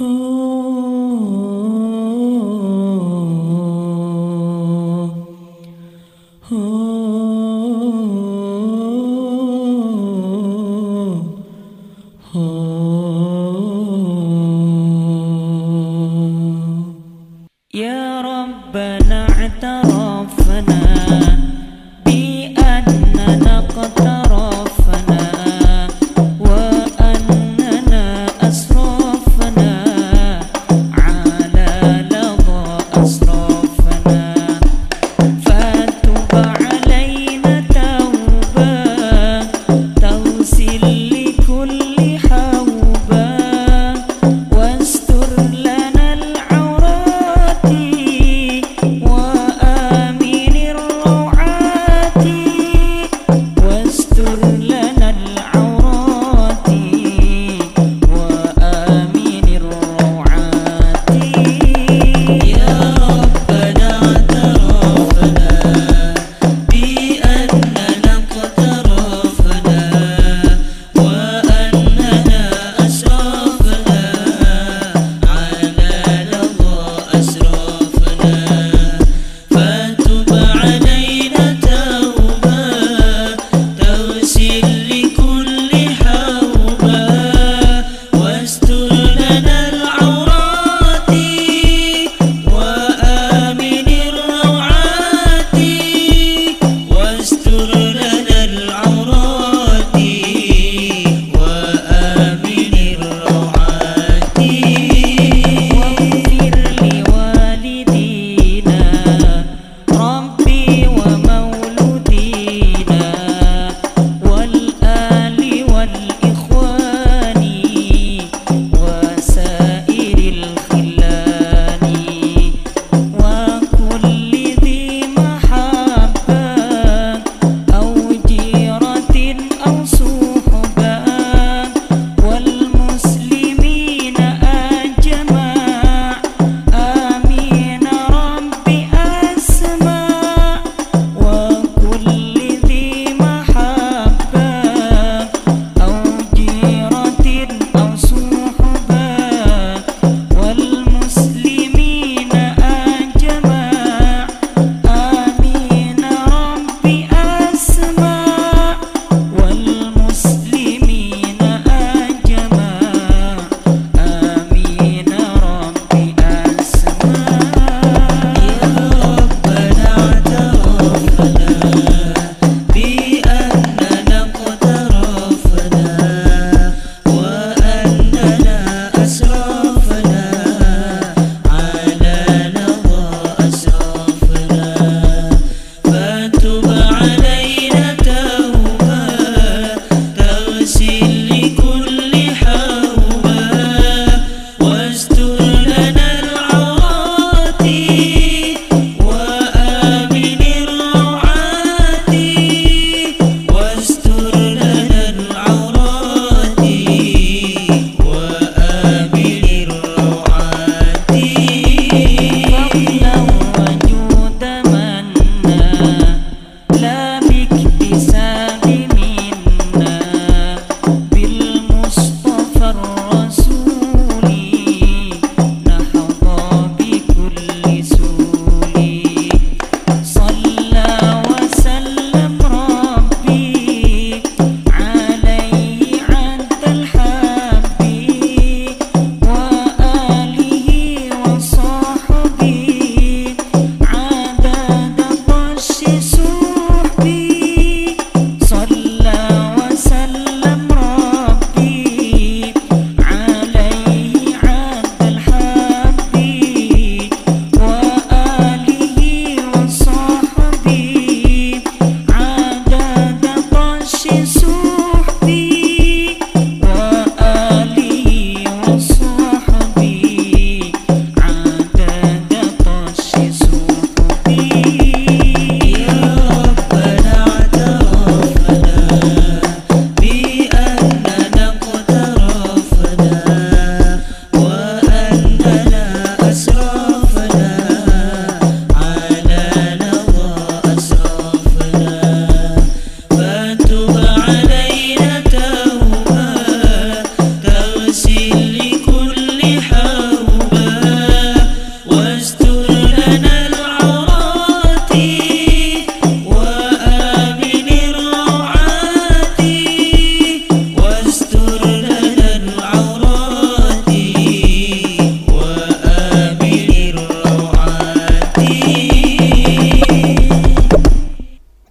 Oh. nuestro